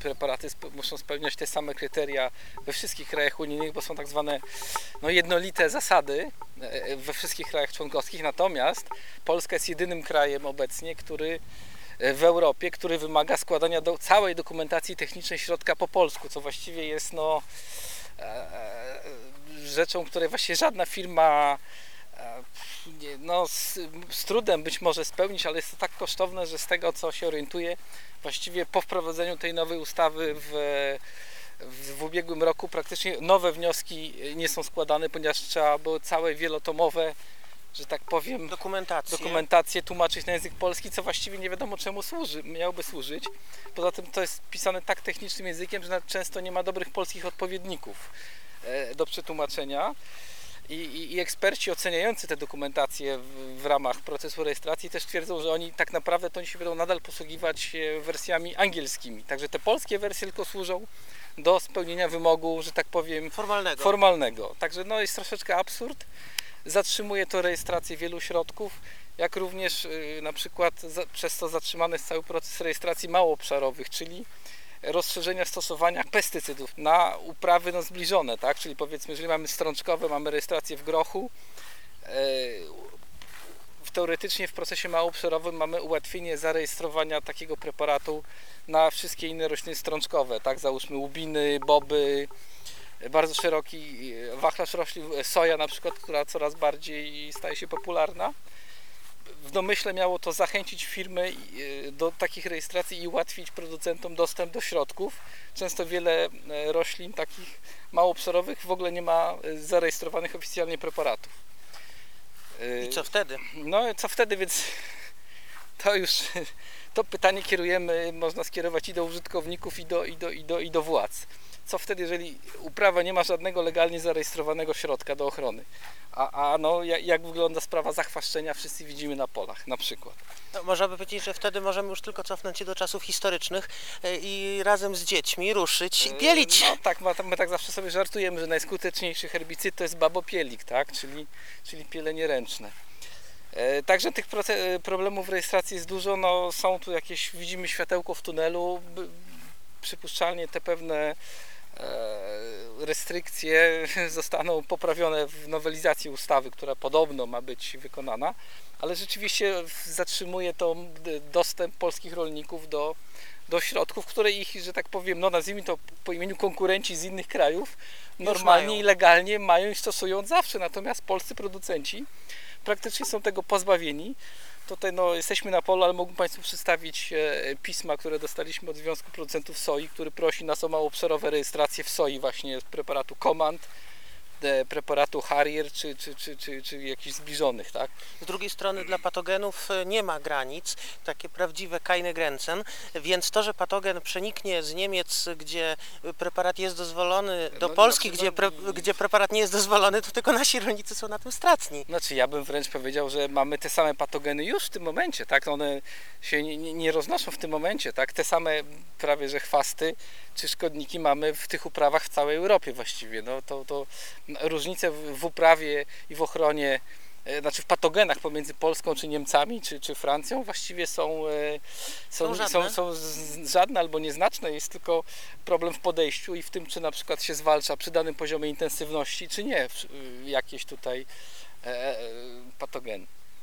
preparaty sp- muszą spełniać te same kryteria we wszystkich krajach unijnych, bo są tak zwane no, jednolite zasady e, we wszystkich krajach członkowskich. Natomiast Polska jest jedynym krajem obecnie, który e, w Europie, który wymaga składania do całej dokumentacji technicznej środka po polsku, co właściwie jest no, e, rzeczą, której właściwie żadna firma e, no, z, z trudem być może spełnić, ale jest to tak kosztowne, że z tego co się orientuję, właściwie po wprowadzeniu tej nowej ustawy w, w, w ubiegłym roku praktycznie nowe wnioski nie są składane, ponieważ trzeba było całe wielotomowe, że tak powiem, Dokumentację. dokumentację tłumaczyć na język polski, co właściwie nie wiadomo czemu służy, miałoby służyć. Poza tym to jest pisane tak technicznym językiem, że często nie ma dobrych polskich odpowiedników e, do przetłumaczenia. I, i, I eksperci oceniający te dokumentacje w, w ramach procesu rejestracji też twierdzą, że oni tak naprawdę to oni się będą nadal posługiwać e, wersjami angielskimi. Także te polskie wersje tylko służą do spełnienia wymogu, że tak powiem, Formalnego. formalnego. Także no jest troszeczkę absurd. Zatrzymuje to rejestrację wielu środków, jak również y, na przykład za, przez to zatrzymany jest cały proces rejestracji małoobszarowych, czyli rozszerzenia stosowania pestycydów na uprawy no, zbliżone, tak? Czyli powiedzmy, jeżeli mamy strączkowe, mamy rejestrację w grochu, e, teoretycznie w procesie małoobszarowym mamy ułatwienie zarejestrowania takiego preparatu na wszystkie inne rośliny strączkowe, tak? Załóżmy łubiny, boby, bardzo szeroki wachlarz roślin, e, soja na przykład, która coraz bardziej staje się popularna. W domyśle miało to zachęcić firmy e, do takich rejestracji i ułatwić producentom dostęp do środków. Często wiele e, roślin takich małoobszarowych w ogóle nie ma e, zarejestrowanych oficjalnie preparatów. I co wtedy? no co wtedy, więc to już to pytanie kierujemy, można skierować i do użytkowników, i do, i do, i do, i do władz. Co wtedy, jeżeli uprawa nie ma żadnego legalnie zarejestrowanego środka do ochrony? A, a no, jak, jak wygląda sprawa zachwaszczenia, wszyscy widzimy na polach na przykład. No, można by powiedzieć, że wtedy możemy już tylko cofnąć się do czasów historycznych e, i razem z dziećmi ruszyć i pielić. No tak, my tak zawsze sobie żartujemy, że najskuteczniejszy herbicyd to jest babopielik, tak? czyli, czyli pielenie ręczne. E, Także tych e, problemów w rejestracji jest dużo. No, są tu jakieś, widzimy światełko w tunelu. Przypuszczalnie te pewne e, restrykcje zostaną poprawione w nowelizacji ustawy, która podobno ma być wykonana, ale rzeczywiście zatrzymuje to dostęp polskich rolników do, do środków, które ich, że tak powiem, no nazwijmy to po imieniu konkurenci z innych krajów, normalnie i legalnie mają i stosują od zawsze. Natomiast polscy producenci praktycznie są tego pozbawieni. Tutaj no, jesteśmy na polu, ale mógłbym Państwu przedstawić e, pisma, które dostaliśmy od Związku Producentów Soi, który prosi nas o małoobszarowe rejestracje w soi właśnie z preparatu Command, preparatu Harrier czy, czy, czy, czy, czy jakichś zbliżonych, tak? Z drugiej strony dla patogenów e, nie ma granic, takie prawdziwe keine Grenzen, więc to, że patogen przeniknie z Niemiec, gdzie preparat jest dozwolony, do No, Polski, znaczy, gdzie, no, pre, gdzie preparat nie jest dozwolony, to tylko nasi rolnicy są na tym stratni. Znaczy ja bym wręcz powiedział, że mamy te same patogeny już w tym momencie, tak? One się nie, nie, nie roznoszą w tym momencie, tak? Te same prawie że chwasty czy szkodniki mamy w tych uprawach w całej Europie właściwie. No to, to różnice w, uprawie i w ochronie, e, znaczy w patogenach pomiędzy Polską czy Niemcami czy, czy Francją właściwie są, e, są, Są są, żadne. są, z- żadne albo nieznaczne. Jest tylko problem w podejściu i w tym, czy na przykład się zwalcza przy danym poziomie intensywności, czy nie jakieś tutaj e, e, patogen.